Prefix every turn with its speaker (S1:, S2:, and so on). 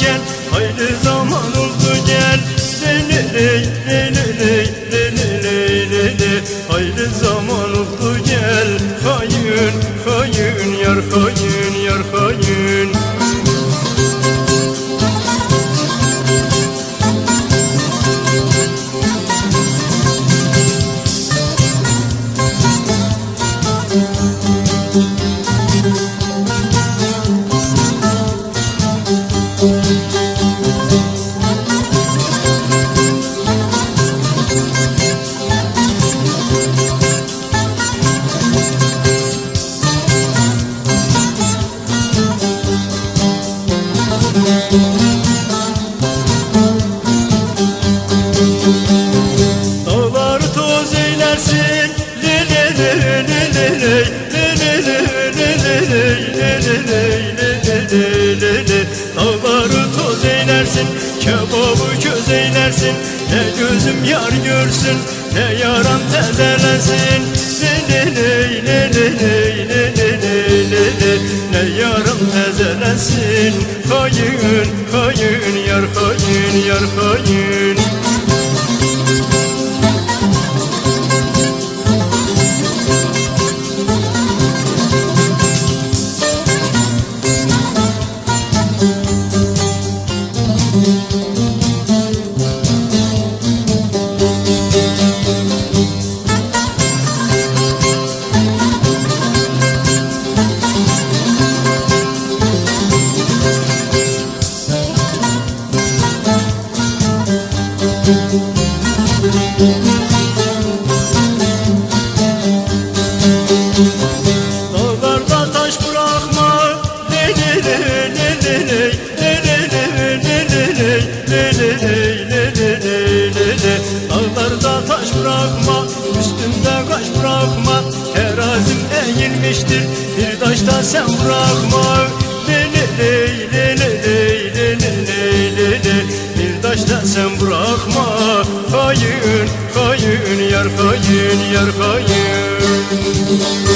S1: gel Haydi zaman oldu gel. Leleley leleley leleley lele Haydi zaman oldu gel. Hayır hayır yar hayır Dağları toz eylersin Kebabı köz eylersin Ne gözüm yar görsün Ne yaram tezelensin Le le le le le le le le le le le Ne yaram tezelensin Hayın hayın yar hayın yar hayın Dağlarda taş bırakma le le le le Le le le le le le le le Dağlarda taş bırakma Üstümde kaş bırakma Terazim eğilmiştir Bir taşta sen bırakma Le le le le le le le le sen bırakma. Hain, hain, yar hain, yar hain